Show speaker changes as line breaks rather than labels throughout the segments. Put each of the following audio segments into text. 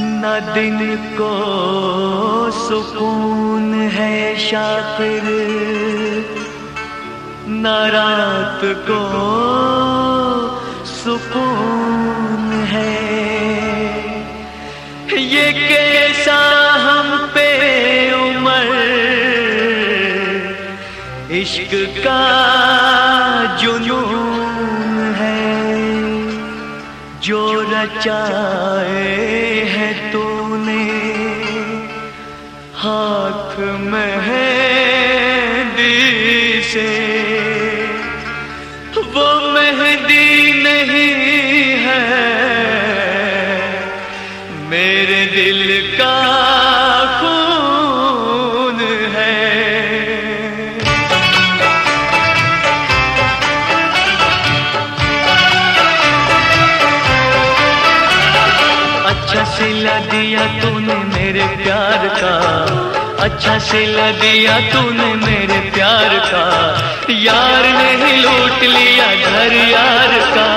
न दिन को सुकून है शाकिर न रात को सुकून है। ये कैसा हम पे उमर, इश्क का जुनून जो रचाए है तूने हाथ में मेहंदी से वो मेहंदी नहीं सिला दिया तूने मेरे प्यार का। अच्छा सिला दिया तूने मेरे प्यार का। यार ने ही लूट लिया घर यार का।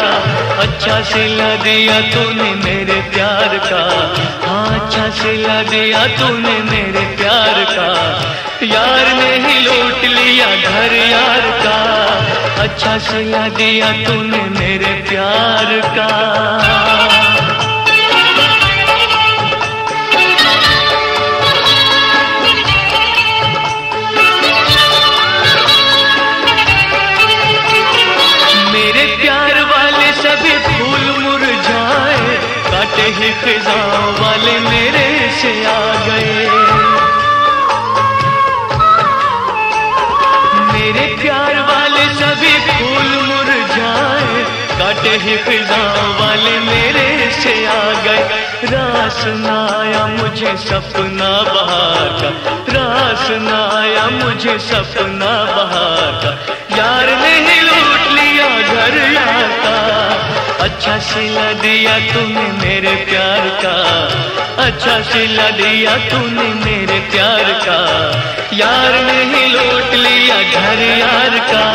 अच्छा सिला दिया तूने मेरे प्यार का। हाँ अच्छा सिला दिया तूने मेरे प्यार का। यार ने ही लूट लिया घर यार का। अच्छा सिला दिया तूने मेरे प्यार का। खिजा वाले मेरे से आ गए। मेरे प्यार वाले सभी फूल मुरझाए, काटे ही खिजा वाले मेरे से आ गए। रास नाया मुझे सपना बहार का, रास नाया मुझे सपना बहार का। यार ने ही लूट लिया घर का अच्छा सिला दिया तूने मेरे प्यार का। अच्छा सिला दिया तूने मेरे प्यार का। यार नहीं लूट लिया घर यार का।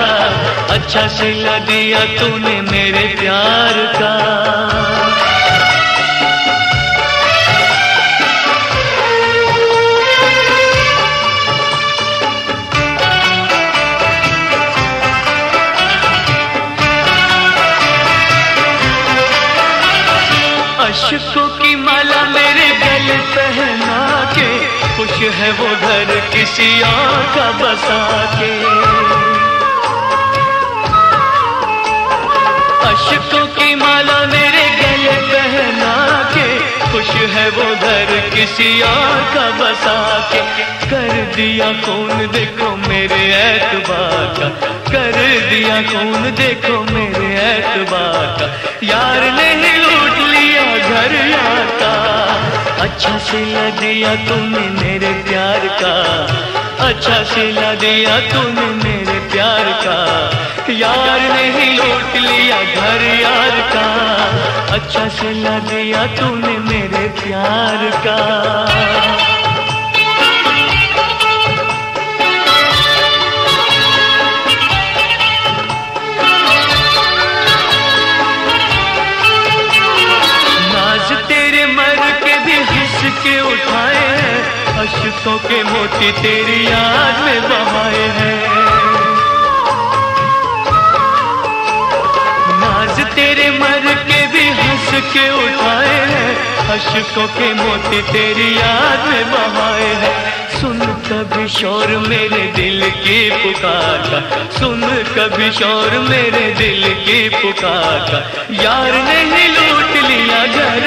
अच्छा सिला दिया तूने मेरे प्यार का। माला मेरे गले पहना के, खुश है वो घर किसी का बसा के। अशकों की माला मेरे गले पहना के, खुश है वो घर किसी का बसा के। कर दिया कौन देखो मेरे एतबार का, कर दिया कौन देखो मेरे एतबार का। यार ने लूट लिया सिला दिया तूने मेरे प्यार का? अच्छा सिला दिया तूने मेरे प्यार का? यार नहीं लौट लिया घर यार का। अच्छा सिला दिया तूने मेरे प्यार का? के उठाए हैं अशकों के मोती तेरी याद में बहाए हैं। नाज तेरे मर के भी हंस के उठाए हैं अशकों के मोती तेरी याद में बहाए हैं। सुन कभी शोर मेरे दिल की पुकार का, सुन कभी शोर मेरे दिल की पुकार का। यार ने ही लूट लिया घर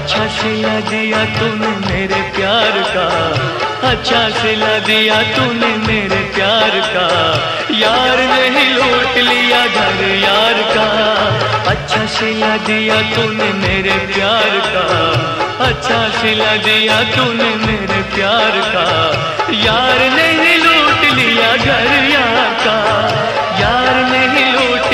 अच्छा सिला दिया तूने मेरे प्यार का। अच्छा सिला दिया तूने मेरे प्यार का। यार नहीं लूट लिया घर यार का। अच्छा सिला दिया तूने मेरे प्यार का। अच्छा सिला दिया तूने मेरे प्यार का। यार नहीं लूट लिया घर यार का। यार नहीं लूट